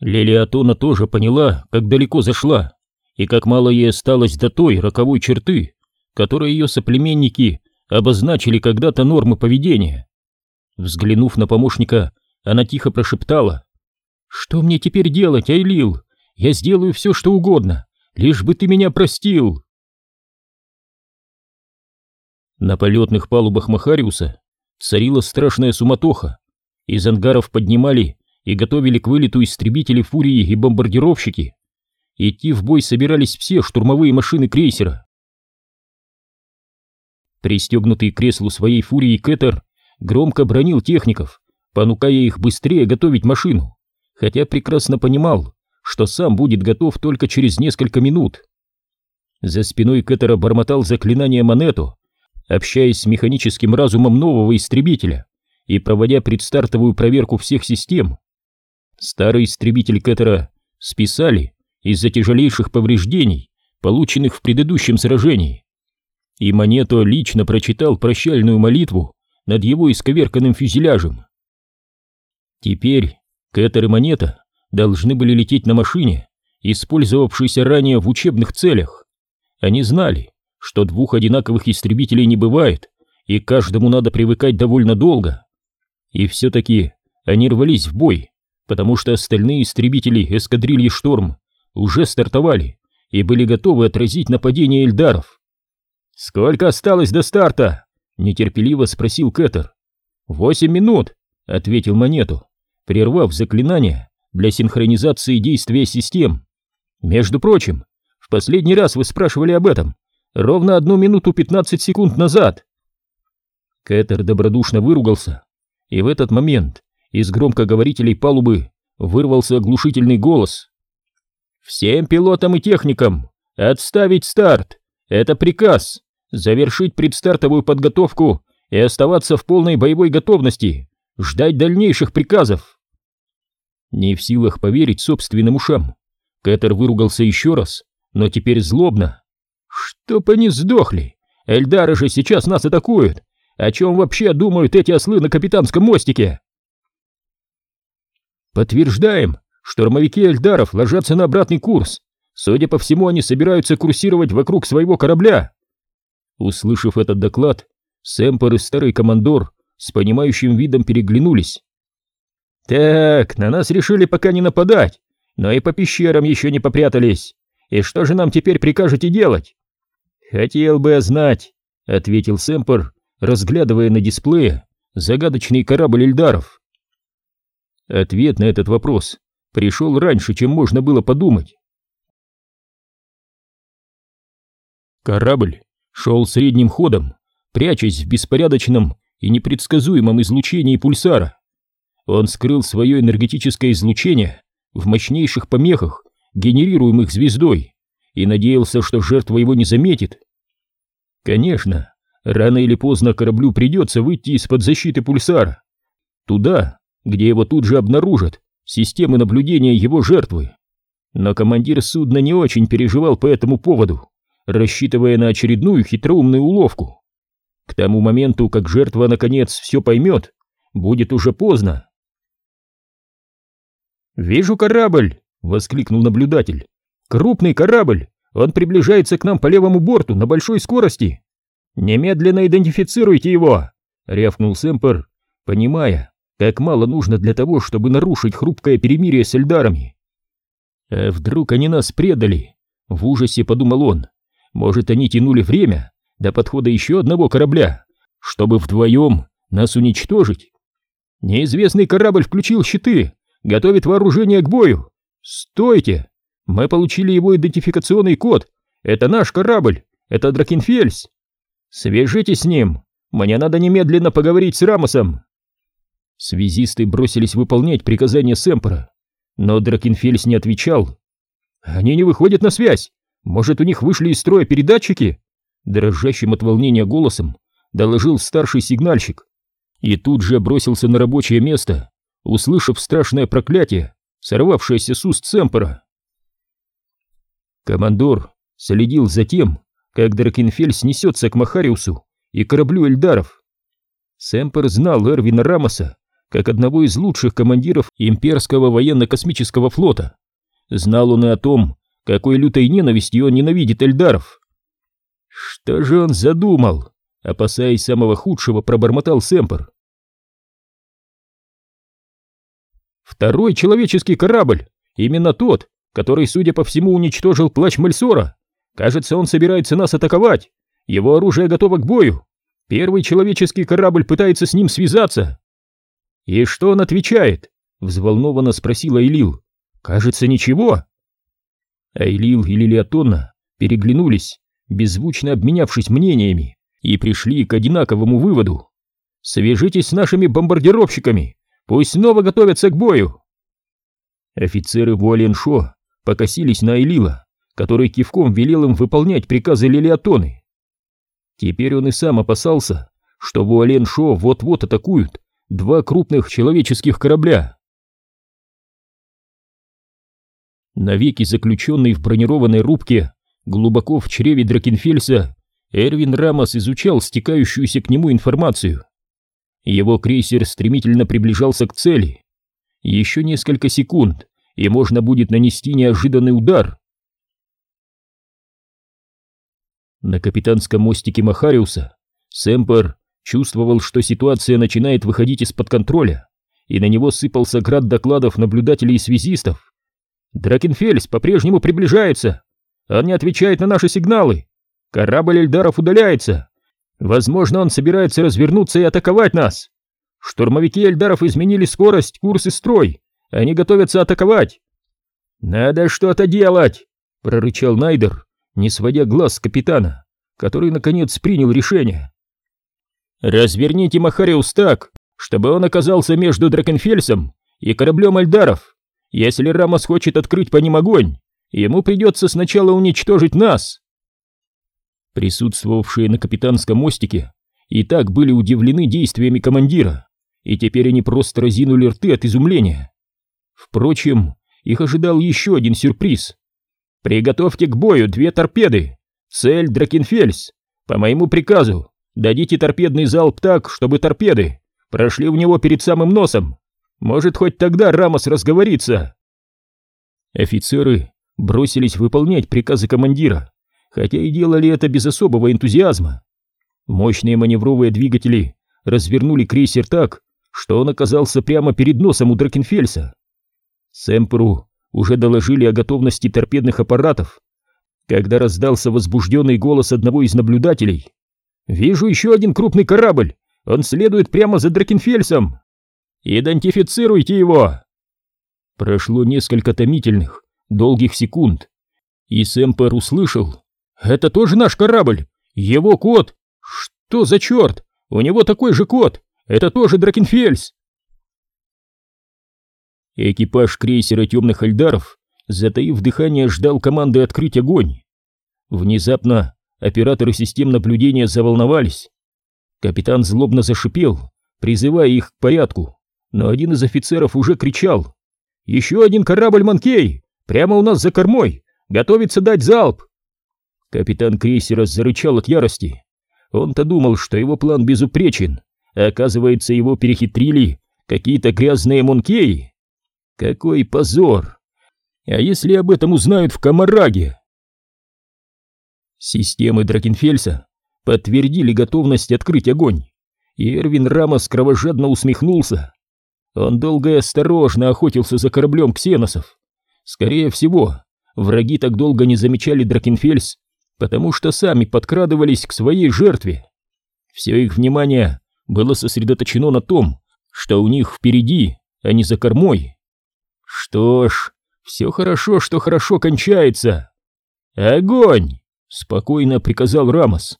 Лилиатона тоже поняла, как далеко зашла, и как мало ей осталось до той роковой черты, которой ее соплеменники обозначили когда-то нормы поведения. Взглянув на помощника, она тихо прошептала. «Что мне теперь делать, Айлил? Я сделаю все, что угодно, лишь бы ты меня простил!» На полетных палубах Махариуса царила страшная суматоха. Из ангаров поднимали и готовили к вылету истребители фурии и бомбардировщики. Идти в бой собирались все штурмовые машины крейсера. Пристегнутый к креслу своей фурии Кэтер громко бронил техников, понукая их быстрее готовить машину, хотя прекрасно понимал, что сам будет готов только через несколько минут. За спиной Кэтера бормотал заклинание Монету, общаясь с механическим разумом нового истребителя и проводя предстартовую проверку всех систем. Старый истребитель Кэтера списали из-за тяжелейших повреждений, полученных в предыдущем сражении. И Монето лично прочитал прощальную молитву над его исковерканным фюзеляжем. Теперь Кэтер и Монета должны были лететь на машине, использовавшейся ранее в учебных целях. Они знали, что двух одинаковых истребителей не бывает, и каждому надо привыкать довольно долго. И все-таки они рвались в бой, потому что остальные истребители эскадрильи «Шторм» уже стартовали и были готовы отразить нападение эльдаров. «Сколько осталось до старта?» — нетерпеливо спросил Кэтер. «Восемь минут», — ответил Монету, прервав заклинание для синхронизации действия систем. «Между прочим, в последний раз вы спрашивали об этом ровно одну минуту пятнадцать секунд назад». Кэтер добродушно выругался, и в этот момент из громкоговорителей палубы вырвался оглушительный голос. «Всем пилотам и техникам отставить старт! Это приказ! Завершить предстартовую подготовку и оставаться в полной боевой готовности! Ждать дальнейших приказов!» Не в силах поверить собственным ушам, Кэтер выругался еще раз, но теперь злобно. «Чтоб они сдохли! Эльдары же сейчас нас атакуют! О чем вообще думают эти ослы на капитанском мостике?» «Подтверждаем, штурмовики Эльдаров ложатся на обратный курс. Судя по всему, они собираются курсировать вокруг своего корабля». Услышав этот доклад, Сэмпер и старый командор с понимающим видом переглянулись. «Так, на нас решили пока не нападать, но и по пещерам еще не попрятались. И что же нам теперь прикажете делать?» «Хотел бы я знать», — ответил Сэмпер, разглядывая на дисплее загадочный корабль Эльдаров. Ответ на этот вопрос пришел раньше, чем можно было подумать. Корабль шел средним ходом, прячась в беспорядочном и непредсказуемом излучении пульсара. Он скрыл свое энергетическое излучение в мощнейших помехах, генерируемых звездой, и надеялся, что жертва его не заметит. Конечно, рано или поздно кораблю придется выйти из-под защиты пульсара. Туда, где его тут же обнаружат системы наблюдения его жертвы. Но командир судна не очень переживал по этому поводу, рассчитывая на очередную хитроумную уловку. К тому моменту, как жертва наконец все поймет, будет уже поздно. «Вижу корабль!» — воскликнул наблюдатель. «Крупный корабль! Он приближается к нам по левому борту на большой скорости!» «Немедленно идентифицируйте его!» — рявкнул Сэмпер, понимая, как мало нужно для того, чтобы нарушить хрупкое перемирие с Эльдарами. А вдруг они нас предали? В ужасе подумал он. Может, они тянули время до подхода еще одного корабля, чтобы вдвоем нас уничтожить? Неизвестный корабль включил щиты, готовит вооружение к бою. Стойте! Мы получили его идентификационный код. Это наш корабль. Это Дракенфельс. Свяжитесь с ним. Мне надо немедленно поговорить с Рамосом. Связисты бросились выполнять приказания Сэмпера, но Дракенфельс не отвечал. «Они не выходят на связь! Может, у них вышли из строя передатчики?» Дрожащим от волнения голосом доложил старший сигнальщик и тут же бросился на рабочее место, услышав страшное проклятие, сорвавшееся с уст Сэмпера. Командор следил за тем, как Дракенфельс несется к Махариусу и кораблю Эльдаров. Сэмпер знал Эрвина Рамоса как одного из лучших командиров имперского военно-космического флота. Знал он и о том, какой лютой ненавистью он ненавидит Эльдаров. Что же он задумал? Опасаясь самого худшего, пробормотал Сэмпер. Второй человеческий корабль, именно тот, который, судя по всему, уничтожил плащ Мальсора. Кажется, он собирается нас атаковать. Его оружие готово к бою. Первый человеческий корабль пытается с ним связаться. И что он отвечает? Взволнованно спросила Элил. Кажется, ничего. Айлил и Лилиатонна переглянулись, беззвучно обменявшись мнениями, и пришли к одинаковому выводу. «Свяжитесь с нашими бомбардировщиками, пусть снова готовятся к бою!» Офицеры Вуаленшо покосились на Айлила, который кивком велел им выполнять приказы Лилиатоны. Теперь он и сам опасался, что Вуаленшо вот-вот атакуют два крупных человеческих корабля. Навеки заключенный в бронированной рубке, глубоко в чреве Дракенфельса, Эрвин Рамос изучал стекающуюся к нему информацию. Его крейсер стремительно приближался к цели. Еще несколько секунд, и можно будет нанести неожиданный удар. На капитанском мостике Махариуса Сэмпер чувствовал, что ситуация начинает выходить из-под контроля, и на него сыпался град докладов наблюдателей и связистов. Дракенфельс по-прежнему приближается. Он не отвечает на наши сигналы. Корабль Эльдаров удаляется. Возможно, он собирается развернуться и атаковать нас. Штурмовики Эльдаров изменили скорость, курс и строй. Они готовятся атаковать. Надо что-то делать, прорычал Найдер, не сводя глаз с капитана, который наконец принял решение. Разверните Махариус так, чтобы он оказался между Дракенфельсом и кораблем Эльдаров. Если Рамос хочет открыть по ним огонь, ему придется сначала уничтожить нас. Присутствовавшие на капитанском мостике и так были удивлены действиями командира, и теперь они просто разинули рты от изумления. Впрочем, их ожидал еще один сюрприз. «Приготовьте к бою две торпеды! Цель Дракенфельс! По моему приказу, дадите торпедный залп так, чтобы торпеды прошли у него перед самым носом, может, хоть тогда Рамос разговорится. Офицеры бросились выполнять приказы командира, хотя и делали это без особого энтузиазма. Мощные маневровые двигатели развернули крейсер так, что он оказался прямо перед носом у Дракенфельса. Сэмперу уже доложили о готовности торпедных аппаратов, когда раздался возбужденный голос одного из наблюдателей. «Вижу еще один крупный корабль! Он следует прямо за Дракенфельсом!» Идентифицируйте его!» Прошло несколько томительных, долгих секунд, и Сэмпер услышал. «Это тоже наш корабль! Его код! Что за черт? У него такой же код! Это тоже Дракенфельс!» Экипаж крейсера темных альдаров, затаив дыхание, ждал команды открыть огонь. Внезапно операторы систем наблюдения заволновались. Капитан злобно зашипел, призывая их к порядку но один из офицеров уже кричал. «Еще один корабль Манкей! Прямо у нас за кормой! Готовится дать залп!» Капитан крейсера зарычал от ярости. Он-то думал, что его план безупречен, а оказывается, его перехитрили какие-то грязные Монкеи. Какой позор! А если об этом узнают в Камараге? Системы Дракенфельса подтвердили готовность открыть огонь, и Эрвин Рамос кровожадно усмехнулся. Он долго и осторожно охотился за кораблем ксеносов. Скорее всего, враги так долго не замечали Дракенфельс, потому что сами подкрадывались к своей жертве. Все их внимание было сосредоточено на том, что у них впереди, а не за кормой. Что ж, все хорошо, что хорошо кончается. Огонь! Спокойно приказал Рамос.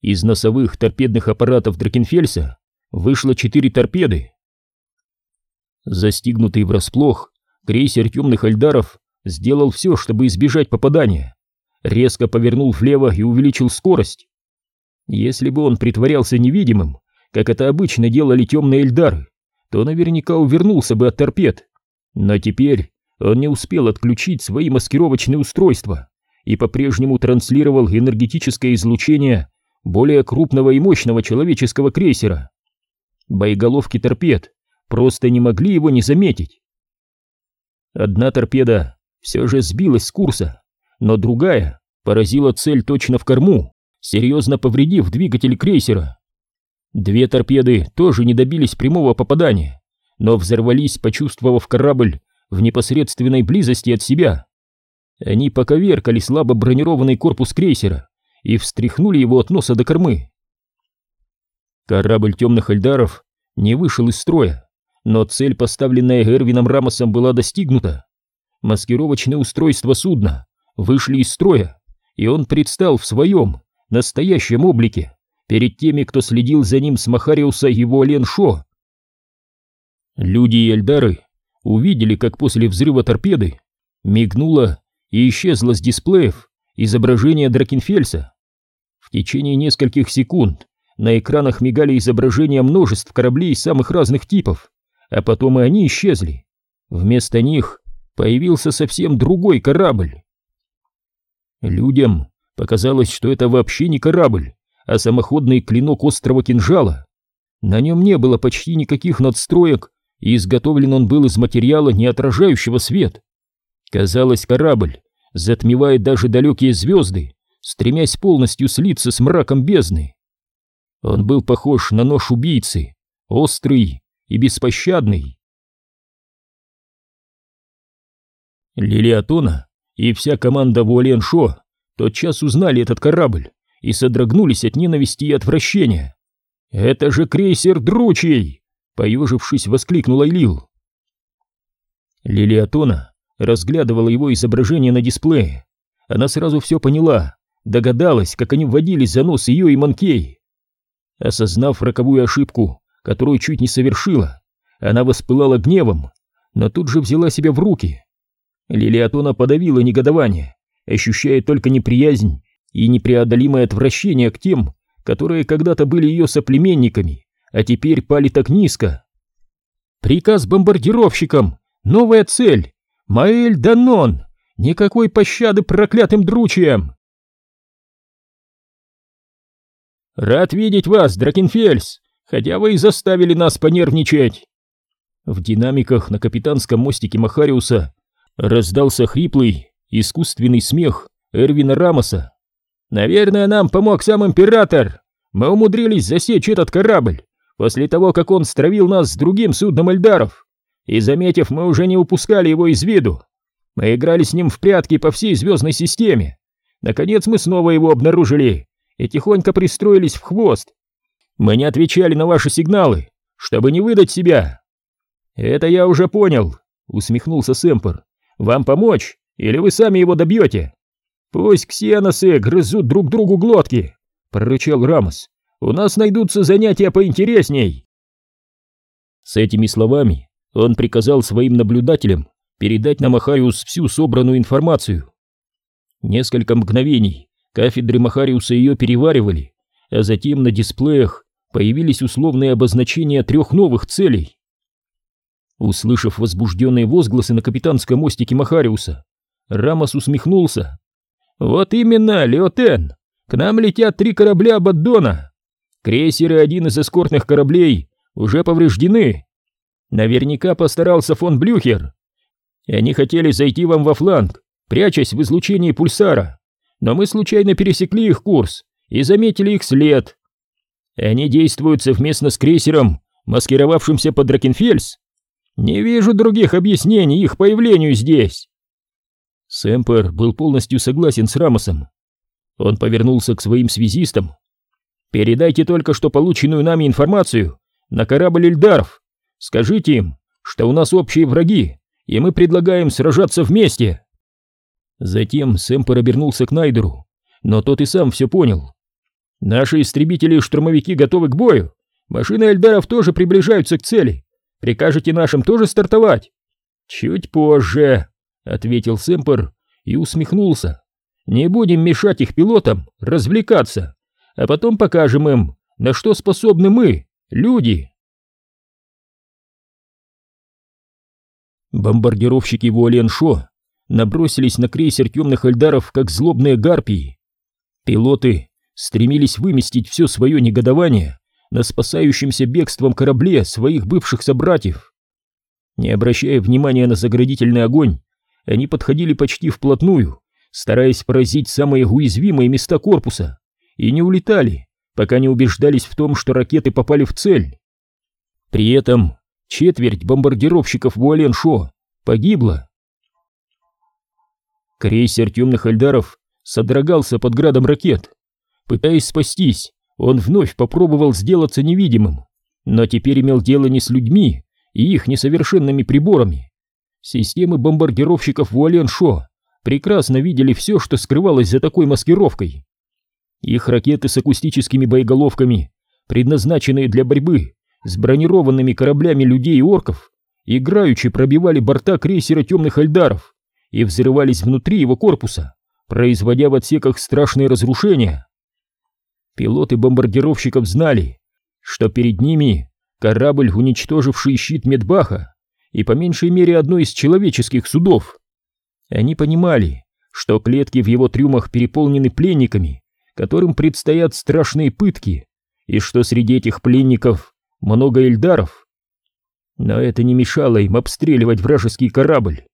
Из носовых торпедных аппаратов Дракенфельса вышло четыре торпеды. Застигнутый врасплох, крейсер темных альдаров сделал все, чтобы избежать попадания. Резко повернул влево и увеличил скорость. Если бы он притворялся невидимым, как это обычно делали темные эльдары, то наверняка увернулся бы от торпед. Но теперь он не успел отключить свои маскировочные устройства и по-прежнему транслировал энергетическое излучение более крупного и мощного человеческого крейсера. Боеголовки торпед просто не могли его не заметить. Одна торпеда все же сбилась с курса, но другая поразила цель точно в корму, серьезно повредив двигатель крейсера. Две торпеды тоже не добились прямого попадания, но взорвались, почувствовав корабль в непосредственной близости от себя. Они поковеркали слабо бронированный корпус крейсера и встряхнули его от носа до кормы. Корабль темных эльдаров не вышел из строя, но цель, поставленная Эрвином Рамосом, была достигнута. Маскировочные устройства судна вышли из строя, и он предстал в своем настоящем облике перед теми, кто следил за ним с Махариуса и Вуален Шо. Люди и эльдары увидели, как после взрыва торпеды мигнуло и исчезло с дисплеев изображение Дракенфельса. В течение нескольких секунд на экранах мигали изображения множеств кораблей самых разных типов, а потом и они исчезли. Вместо них появился совсем другой корабль. Людям показалось, что это вообще не корабль, а самоходный клинок острого кинжала. На нем не было почти никаких надстроек, и изготовлен он был из материала, не отражающего свет. Казалось, корабль затмевает даже далекие звезды, стремясь полностью слиться с мраком бездны. Он был похож на нож убийцы, острый и беспощадный. Лилиатона и вся команда Вуаленшо тотчас узнали этот корабль и содрогнулись от ненависти и отвращения. «Это же крейсер Дручий!» — поежившись, воскликнула Лил. Лилиатона разглядывала его изображение на дисплее. Она сразу все поняла, догадалась, как они вводили за нос ее и Манкей. Осознав роковую ошибку, которую чуть не совершила, она воспылала гневом, но тут же взяла себя в руки. Лилиатона подавила негодование, ощущая только неприязнь и непреодолимое отвращение к тем, которые когда-то были ее соплеменниками, а теперь пали так низко. Приказ бомбардировщикам, новая цель, Маэль Данон, никакой пощады проклятым дручьям. Рад видеть вас, Дракенфельс, хотя вы и заставили нас понервничать. В динамиках на капитанском мостике Махариуса Раздался хриплый, искусственный смех Эрвина Рамоса. «Наверное, нам помог сам Император. Мы умудрились засечь этот корабль после того, как он стравил нас с другим судном Эльдаров. И, заметив, мы уже не упускали его из виду. Мы играли с ним в прятки по всей звездной системе. Наконец мы снова его обнаружили и тихонько пристроились в хвост. Мы не отвечали на ваши сигналы, чтобы не выдать себя». «Это я уже понял», — усмехнулся Сэмпер. Вам помочь? Или вы сами его добьете? Пусть ксеносы грызут друг другу глотки, прорычал Рамос. У нас найдутся занятия поинтересней. С этими словами он приказал своим наблюдателям передать на Махариус всю собранную информацию. Несколько мгновений кафедры Махариуса ее переваривали, а затем на дисплеях появились условные обозначения трех новых целей. Услышав возбужденные возгласы на капитанском мостике Махариуса, Рамос усмехнулся. «Вот именно, Леотен! К нам летят три корабля Абаддона. Крейсер и один из эскортных кораблей уже повреждены. Наверняка постарался фон Блюхер. И они хотели зайти вам во фланг, прячась в излучении пульсара. Но мы случайно пересекли их курс и заметили их след. Они действуют совместно с крейсером, маскировавшимся под Дракенфельс. Не вижу других объяснений их появлению здесь. Сэмпер был полностью согласен с Рамосом. Он повернулся к своим связистам. «Передайте только что полученную нами информацию на корабль Эльдаров. Скажите им, что у нас общие враги, и мы предлагаем сражаться вместе». Затем Сэмпер обернулся к Найдеру, но тот и сам все понял. «Наши истребители и штурмовики готовы к бою. Машины Эльдаров тоже приближаются к цели. Прикажете нашим тоже стартовать? Чуть позже, ответил Сэмпер и усмехнулся. Не будем мешать их пилотам развлекаться, а потом покажем им, на что способны мы, люди. Бомбардировщики Вуаленшо набросились на крейсер темных эльдаров, как злобные гарпии. Пилоты стремились выместить все свое негодование на спасающемся бегством корабле своих бывших собратьев. Не обращая внимания на заградительный огонь, они подходили почти вплотную, стараясь поразить самые уязвимые места корпуса, и не улетали, пока не убеждались в том, что ракеты попали в цель. При этом четверть бомбардировщиков Вуален-Шо погибла. Крейсер темных эльдаров содрогался под градом ракет. Пытаясь спастись, он вновь попробовал сделаться невидимым, но теперь имел дело не с людьми и их несовершенными приборами. Системы бомбардировщиков Вуален-Шо прекрасно видели все, что скрывалось за такой маскировкой. Их ракеты с акустическими боеголовками, предназначенные для борьбы с бронированными кораблями людей и орков, играючи пробивали борта крейсера темных альдаров и взрывались внутри его корпуса, производя в отсеках страшные разрушения. Пилоты бомбардировщиков знали, что перед ними корабль, уничтоживший щит Медбаха, и по меньшей мере одно из человеческих судов. Они понимали, что клетки в его трюмах переполнены пленниками, которым предстоят страшные пытки, и что среди этих пленников много эльдаров. Но это не мешало им обстреливать вражеский корабль.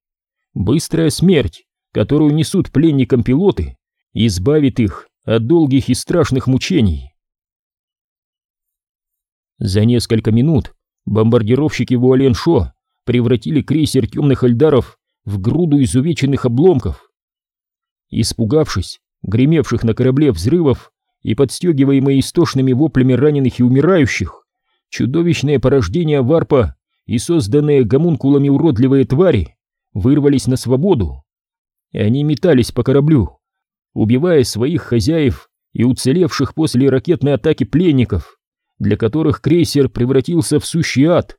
Быстрая смерть, которую несут пленникам пилоты, избавит их от долгих и страшных мучений. За несколько минут бомбардировщики Вуаленшо превратили крейсер темных эльдаров в груду изувеченных обломков. Испугавшись гремевших на корабле взрывов и подстегиваемые истошными воплями раненых и умирающих, чудовищные порождения варпа и созданные гомункулами уродливые твари вырвались на свободу. И они метались по кораблю, убивая своих хозяев и уцелевших после ракетной атаки пленников, для которых крейсер превратился в сущий ад.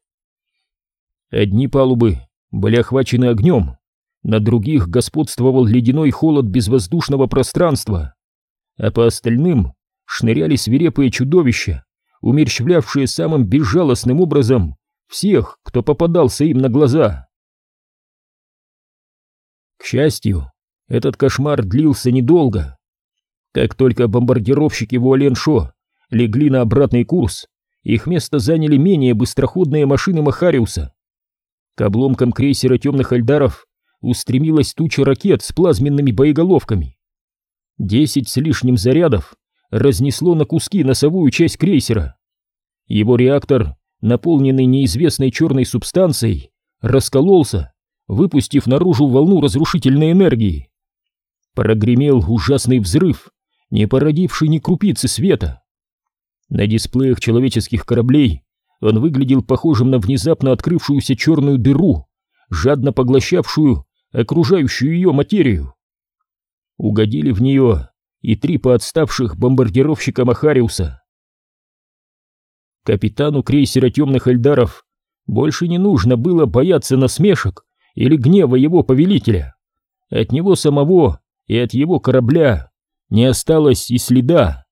Одни палубы были охвачены огнем, на других господствовал ледяной холод безвоздушного пространства, а по остальным шныряли свирепые чудовища, умерщвлявшие самым безжалостным образом всех, кто попадался им на глаза. К счастью, этот кошмар длился недолго. Как только бомбардировщики Вуаленшо легли на обратный курс, их место заняли менее быстроходные машины Махариуса. К обломкам крейсера темных альдаров устремилась туча ракет с плазменными боеголовками. Десять с лишним зарядов разнесло на куски носовую часть крейсера. Его реактор, наполненный неизвестной черной субстанцией, раскололся, выпустив наружу волну разрушительной энергии. Прогремел ужасный взрыв, не породивший ни крупицы света. На дисплеях человеческих кораблей он выглядел похожим на внезапно открывшуюся черную дыру, жадно поглощавшую окружающую ее материю. Угодили в нее и три поотставших бомбардировщика Махариуса. Капитану крейсера темных эльдаров больше не нужно было бояться насмешек или гнева его повелителя. От него самого и от его корабля не осталось и следа.